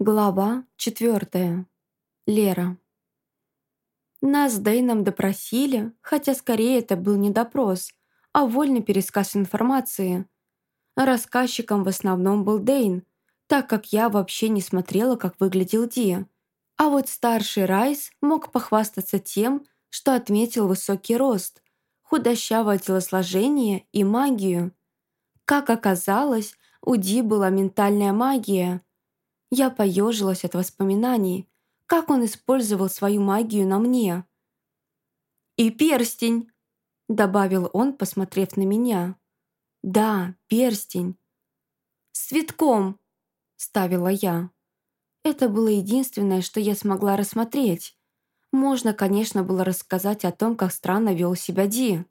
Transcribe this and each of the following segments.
Глава четвертая. Лера. Нас с Дэйном допросили, хотя скорее это был не допрос, а вольный пересказ информации. Рассказчиком в основном был Дэйн, так как я вообще не смотрела, как выглядел Ди. А вот старший Райс мог похвастаться тем, что отметил высокий рост, худощавое телосложение и магию. Как оказалось, у Ди была ментальная магия – я поежилась от воспоминаний, как он использовал свою магию на мне. «И перстень!» — добавил он, посмотрев на меня. «Да, перстень!» «С цветком!» — ставила я. Это было единственное, что я смогла рассмотреть. Можно, конечно, было рассказать о том, как странно вел себя Ди.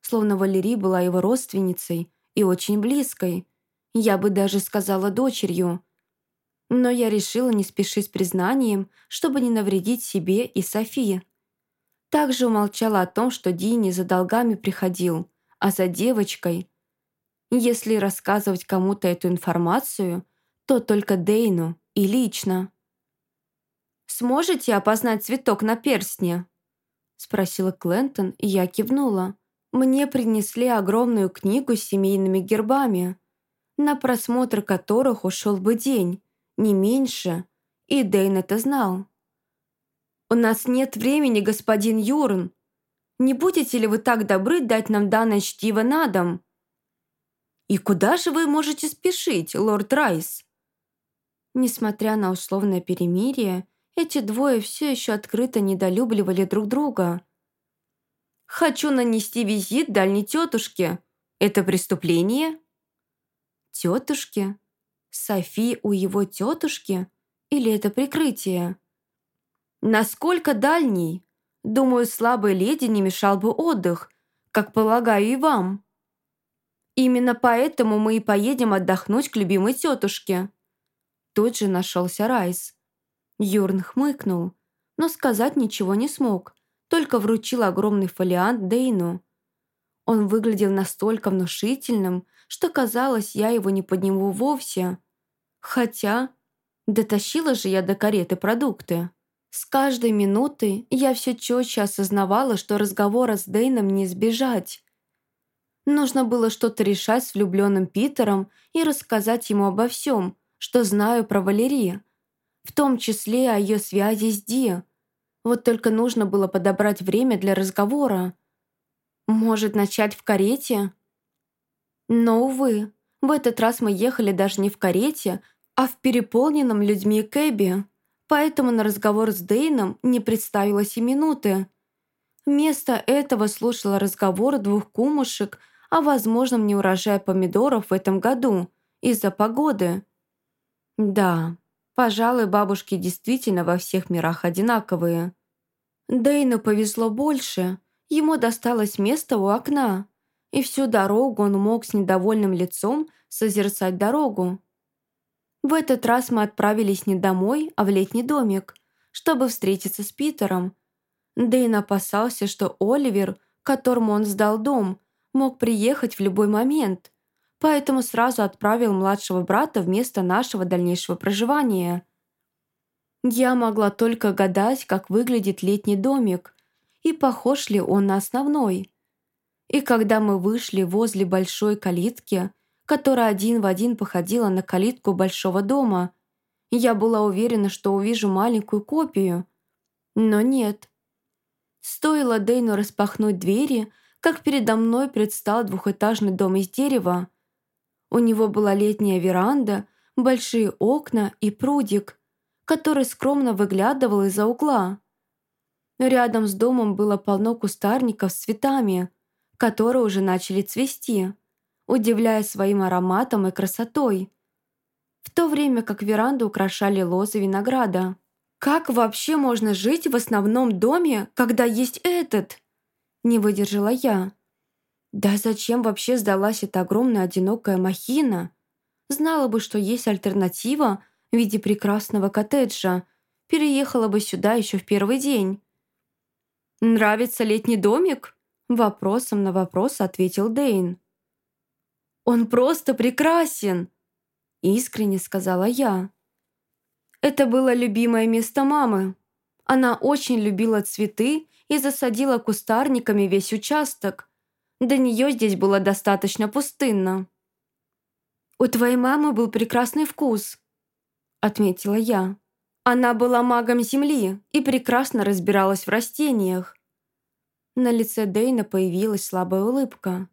Словно Валерий была его родственницей и очень близкой. Я бы даже сказала дочерью. Но я решила не спешить признанием, чтобы не навредить себе и Софии. Также умолчала о том, что Дини за долгами приходил, а за девочкой. Если рассказывать кому-то эту информацию, то только Дейну и лично. «Сможете опознать цветок на перстне?» спросила Клентон, и я кивнула. Мне принесли огромную книгу с семейными гербами, на просмотр которых ушел бы день, не меньше, и Дэйн это знал. «У нас нет времени, господин Юрн. Не будете ли вы так добры дать нам данное чтиво на дом?» «И куда же вы можете спешить, лорд Райс?» Несмотря на условное перемирие, эти двое все еще открыто недолюбливали друг друга. «Хочу нанести визит дальней тетушке. Это преступление?» «Тетушке?» Софи у его тетушки? Или это прикрытие? Насколько дальний? Думаю, слабой леди не мешал бы отдых, как полагаю и вам. Именно поэтому мы и поедем отдохнуть к любимой тетушке. Тут же нашелся Райс. Юрн хмыкнул, но сказать ничего не смог, только вручил огромный фолиант Дейну. Он выглядел настолько внушительным, что казалось, я его не подниму вовсе. Хотя, дотащила же я до кареты продукты. С каждой минуты я все четче осознавала, что разговора с Дейном не избежать. Нужно было что-то решать с влюбленным Питером и рассказать ему обо всем, что знаю про Валерии, в том числе о ее связи с Ди. Вот только нужно было подобрать время для разговора. Может, начать в карете? Но, увы, в этот раз мы ехали даже не в карете, а в переполненном людьми кэбе, поэтому на разговор с Дейном не представилось и минуты. Вместо этого слушала разговор двух кумушек о возможном неурожае помидоров в этом году из-за погоды. Да, пожалуй, бабушки действительно во всех мирах одинаковые. Дейну повезло больше, ему досталось место у окна – и всю дорогу он мог с недовольным лицом созерцать дорогу. В этот раз мы отправились не домой, а в летний домик, чтобы встретиться с Питером. Дэйн опасался, что Оливер, которому он сдал дом, мог приехать в любой момент, поэтому сразу отправил младшего брата вместо нашего дальнейшего проживания. Я могла только гадать, как выглядит летний домик и похож ли он на основной – и когда мы вышли возле большой калитки, которая один в один походила на калитку большого дома, я была уверена, что увижу маленькую копию. Но нет. Стоило Дейну распахнуть двери, как передо мной предстал двухэтажный дом из дерева. У него была летняя веранда, большие окна и прудик, который скромно выглядывал из-за угла. Рядом с домом было полно кустарников с цветами – которые уже начали цвести, удивляя своим ароматом и красотой, в то время как веранду украшали лозы винограда. «Как вообще можно жить в основном доме, когда есть этот?» Не выдержала я. «Да зачем вообще сдалась эта огромная одинокая махина? Знала бы, что есть альтернатива в виде прекрасного коттеджа, переехала бы сюда еще в первый день». «Нравится летний домик?» Вопросом на вопрос ответил Дейн. «Он просто прекрасен!» Искренне сказала я. Это было любимое место мамы. Она очень любила цветы и засадила кустарниками весь участок. До нее здесь было достаточно пустынно. «У твоей мамы был прекрасный вкус», — отметила я. Она была магом Земли и прекрасно разбиралась в растениях. На лице Дейна появилась слабая улыбка.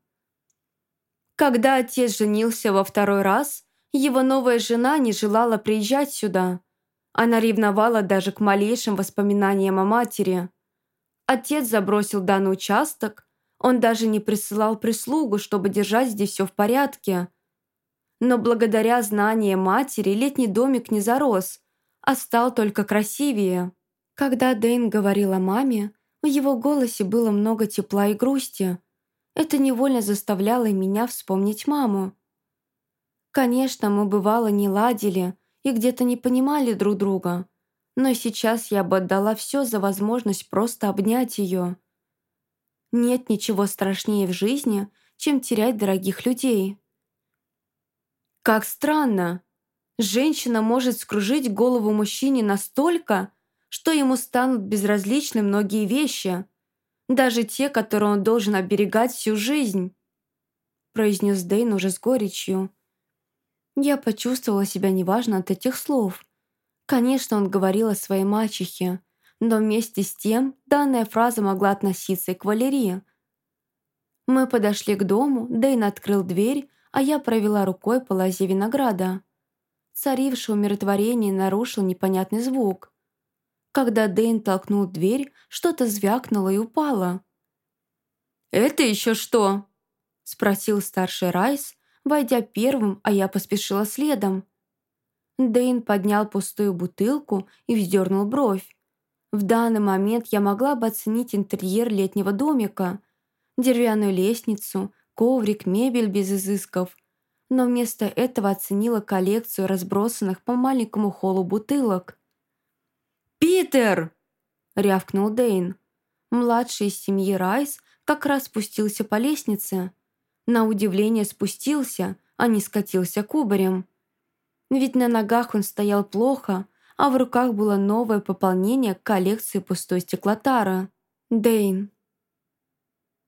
Когда отец женился во второй раз, его новая жена не желала приезжать сюда. Она ревновала даже к малейшим воспоминаниям о матери. Отец забросил данный участок, он даже не присылал прислугу, чтобы держать здесь все в порядке. Но благодаря знаниям матери летний домик не зарос, а стал только красивее. Когда Дэйн говорил о маме, в его голосе было много тепла и грусти. Это невольно заставляло меня вспомнить маму. Конечно, мы бывало не ладили, и где-то не понимали друг друга. Но сейчас я бы отдала все за возможность просто обнять ее. Нет ничего страшнее в жизни, чем терять дорогих людей. Как странно. Женщина может скружить голову мужчине настолько, что ему станут безразличны многие вещи, даже те, которые он должен оберегать всю жизнь, произнес Дэйн уже с горечью. Я почувствовала себя неважно от этих слов. Конечно, он говорил о своей мачехе, но вместе с тем данная фраза могла относиться и к Валерии. Мы подошли к дому, Дэйн открыл дверь, а я провела рукой по лозе винограда. Царившее умиротворение нарушил непонятный звук. Когда Дэйн толкнул дверь, что-то звякнуло и упало. «Это еще что?» – спросил старший Райс, войдя первым, а я поспешила следом. Дэйн поднял пустую бутылку и вздернул бровь. В данный момент я могла бы оценить интерьер летнего домика, деревянную лестницу, коврик, мебель без изысков, но вместо этого оценила коллекцию разбросанных по маленькому холлу бутылок. «Питер!» — рявкнул Дэйн. Младший из семьи Райс как раз спустился по лестнице — на удивление спустился, а не скатился кубарем. Ведь на ногах он стоял плохо, а в руках было новое пополнение коллекции пустой стеклотара. Дейн.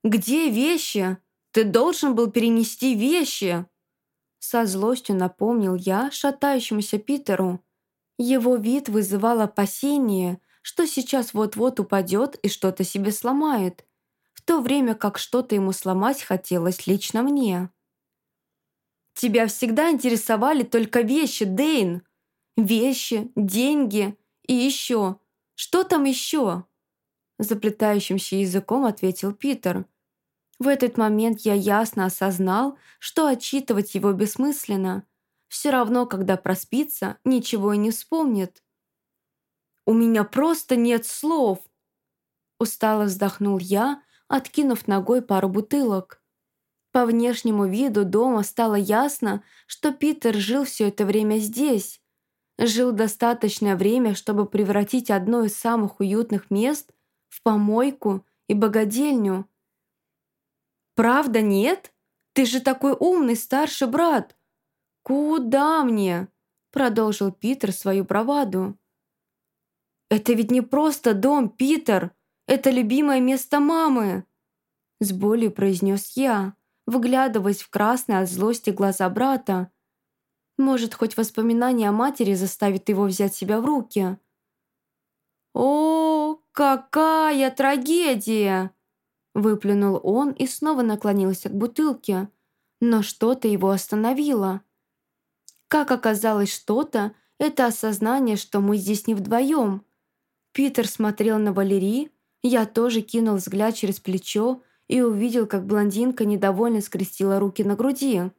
«Где вещи? Ты должен был перенести вещи!» Со злостью напомнил я шатающемуся Питеру. Его вид вызывал опасение, что сейчас вот-вот упадет и что-то себе сломает то время как что-то ему сломать хотелось лично мне. «Тебя всегда интересовали только вещи, Дейн. Вещи, деньги и еще. Что там еще?» Заплетающимся языком ответил Питер. В этот момент я ясно осознал, что отчитывать его бессмысленно. Все равно, когда проспится, ничего и не вспомнит. «У меня просто нет слов!» Устало вздохнул я, откинув ногой пару бутылок. По внешнему виду дома стало ясно, что Питер жил все это время здесь. Жил достаточное время, чтобы превратить одно из самых уютных мест в помойку и богадельню. «Правда нет? Ты же такой умный старший брат!» «Куда мне?» – продолжил Питер свою браваду. «Это ведь не просто дом, Питер!» Это любимое место мамы!» С болью произнес я, выглядываясь в красные от злости глаза брата. Может, хоть воспоминание о матери заставит его взять себя в руки. «О, какая трагедия!» Выплюнул он и снова наклонился к бутылке, но что-то его остановило. Как оказалось что-то, это осознание, что мы здесь не вдвоем. Питер смотрел на Валерии, я тоже кинул взгляд через плечо и увидел, как блондинка недовольно скрестила руки на груди.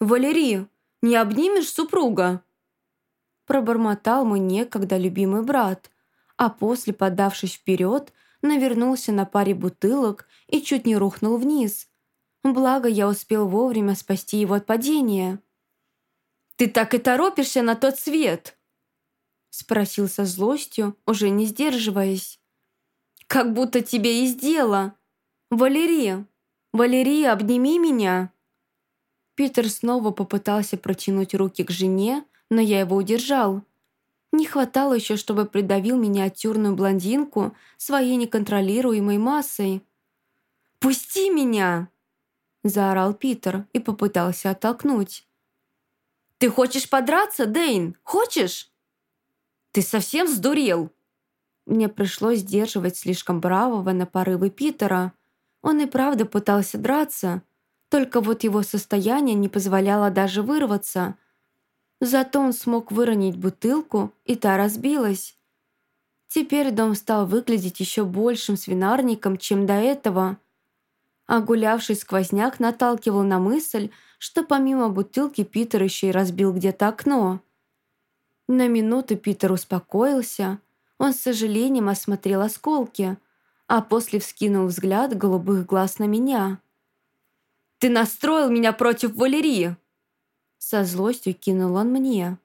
«Валерий, не обнимешь супруга?» Пробормотал мой некогда любимый брат, а после, подавшись вперед, навернулся на паре бутылок и чуть не рухнул вниз. Благо, я успел вовремя спасти его от падения. «Ты так и торопишься на тот свет?» Спросил со злостью, уже не сдерживаясь. Как будто тебе и сделала. Валерия, Валерия, обними меня!» Питер снова попытался протянуть руки к жене, но я его удержал. Не хватало еще, чтобы придавил миниатюрную блондинку своей неконтролируемой массой. «Пусти меня!» – заорал Питер и попытался оттолкнуть. «Ты хочешь подраться, Дейн? Хочешь?» «Ты совсем сдурел?» Мне пришлось сдерживать слишком бравого на порывы Питера. Он и правда пытался драться, только вот его состояние не позволяло даже вырваться. Зато он смог выронить бутылку, и та разбилась. Теперь дом стал выглядеть еще большим свинарником, чем до этого. А гулявший сквозняк наталкивал на мысль, что помимо бутылки Питер еще и разбил где-то окно. На минуту Питер успокоился. Он с сожалением осмотрел осколки, а после вскинул взгляд голубых глаз на меня. «Ты настроил меня против Валерии!» Со злостью кинул он мне.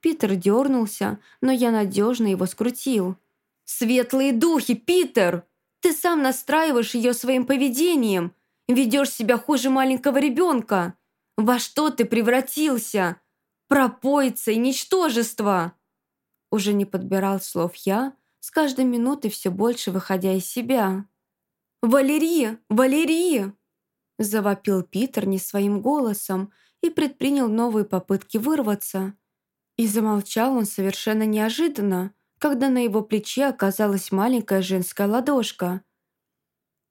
Питер дернулся, но я надежно его скрутил. «Светлые духи, Питер! Ты сам настраиваешь ее своим поведением, ведешь себя хуже маленького ребенка. Во что ты превратился? Пропойца и ничтожество!» Уже не подбирал слов я, с каждой минутой все больше выходя из себя. «Валерия! Валерия!» Завопил Питер не своим голосом и предпринял новые попытки вырваться. И замолчал он совершенно неожиданно, когда на его плече оказалась маленькая женская ладошка.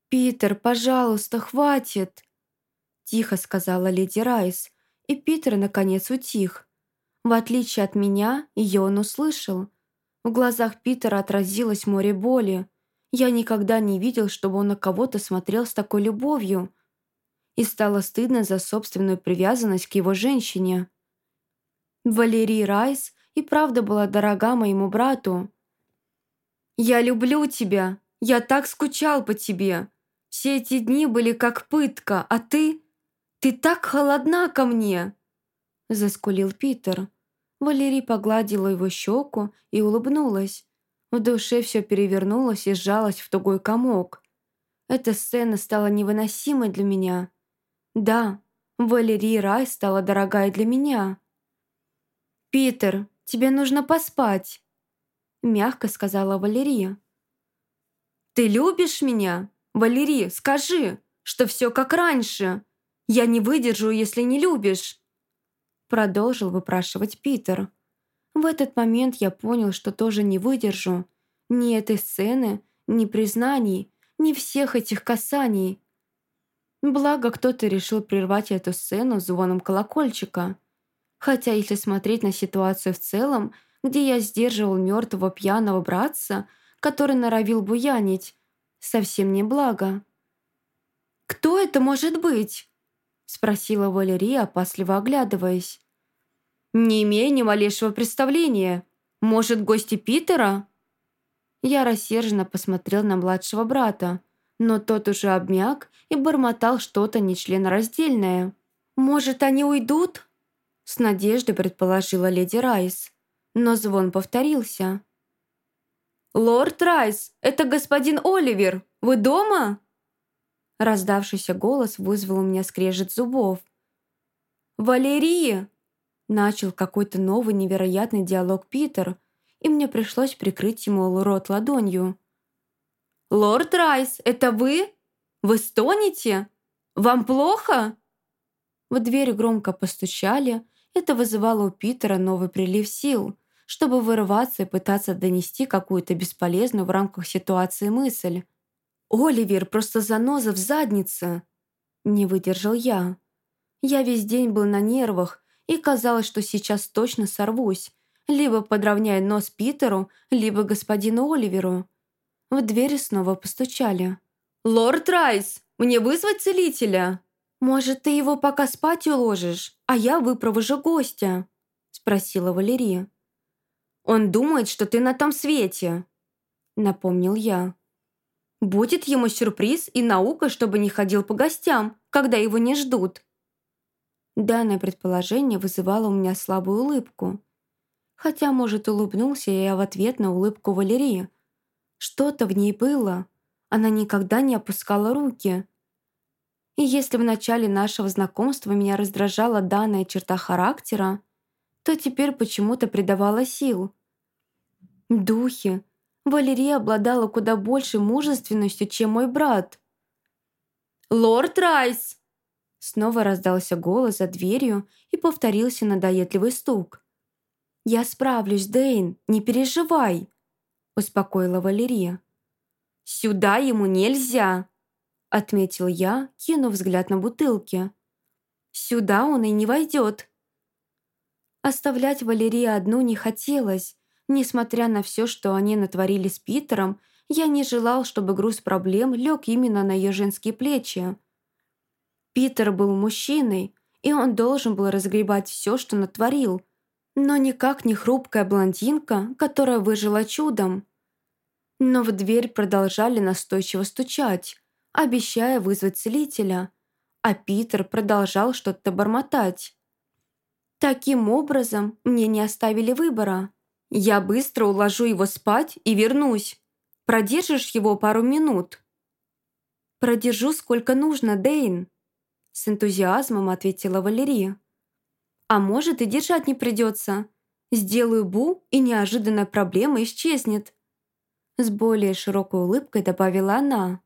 «Питер, пожалуйста, хватит!» Тихо сказала леди Райс, и Питер наконец утих. В отличие от меня, ее он услышал. В глазах Питера отразилось море боли. Я никогда не видел, чтобы он на кого-то смотрел с такой любовью. И стало стыдно за собственную привязанность к его женщине. Валерий Райс и правда была дорога моему брату. «Я люблю тебя! Я так скучал по тебе! Все эти дни были как пытка, а ты... Ты так холодна ко мне!» Заскулил Питер. Валерий погладила его щеку и улыбнулась. В душе все перевернулось и сжалось в тугой комок. Эта сцена стала невыносимой для меня. Да, Валерий Рай стала дорогая для меня. «Питер, тебе нужно поспать», — мягко сказала Валерия. «Ты любишь меня? Валерий, скажи, что все как раньше. Я не выдержу, если не любишь». Продолжил выпрашивать Питер. В этот момент я понял, что тоже не выдержу. Ни этой сцены, ни признаний, ни всех этих касаний. Благо, кто-то решил прервать эту сцену звоном колокольчика. Хотя, если смотреть на ситуацию в целом, где я сдерживал мертвого пьяного братца, который норовил буянить, совсем не благо. «Кто это может быть?» Спросила Валерия, опасливо оглядываясь. «Не имея ни малейшего представления. Может, гости Питера?» Я рассерженно посмотрел на младшего брата, но тот уже обмяк и бормотал что-то нечленораздельное. «Может, они уйдут?» С надеждой предположила леди Райс, но звон повторился. «Лорд Райс, это господин Оливер. Вы дома?» Раздавшийся голос вызвал у меня скрежет зубов. «Валерия!» Начал какой-то новый невероятный диалог Питер, и мне пришлось прикрыть ему рот ладонью. «Лорд Райс, это вы? Вы стонете? Вам плохо?» В дверь громко постучали. Это вызывало у Питера новый прилив сил, чтобы вырываться и пытаться донести какую-то бесполезную в рамках ситуации мысль. «Оливер просто заноза в заднице!» Не выдержал я. Я весь день был на нервах, и казалось, что сейчас точно сорвусь, либо подровняя нос Питеру, либо господину Оливеру. В двери снова постучали. «Лорд Райс, мне вызвать целителя?» «Может, ты его пока спать уложишь, а я выпровожу гостя?» спросила Валерия. «Он думает, что ты на том свете», напомнил я. Будет ему сюрприз и наука, чтобы не ходил по гостям, когда его не ждут. Данное предположение вызывало у меня слабую улыбку. Хотя, может, улыбнулся я в ответ на улыбку Валерии. Что-то в ней было. Она никогда не опускала руки. И если в начале нашего знакомства меня раздражала данная черта характера, то теперь почему-то придавала сил. Духи. Валерия обладала куда большей мужественностью, чем мой брат. «Лорд Райс!» Снова раздался голос за дверью и повторился надоедливый стук. «Я справлюсь, Дэйн, не переживай», — успокоила Валерия. «Сюда ему нельзя», — отметил я, кинув взгляд на бутылки. «Сюда он и не войдет». Оставлять Валерию одну не хотелось. Несмотря на все, что они натворили с Питером, я не желал, чтобы груз проблем лег именно на ее женские плечи. Питер был мужчиной, и он должен был разгребать все, что натворил, но никак не хрупкая блондинка, которая выжила чудом. Но в дверь продолжали настойчиво стучать, обещая вызвать целителя, а Питер продолжал что-то бормотать. Таким образом, мне не оставили выбора. Я быстро уложу его спать и вернусь. Продержишь его пару минут?» «Продержу сколько нужно, Дейн», — с энтузиазмом ответила Валерия. «А может, и держать не придется. Сделаю бу, и неожиданная проблема исчезнет». С более широкой улыбкой добавила она.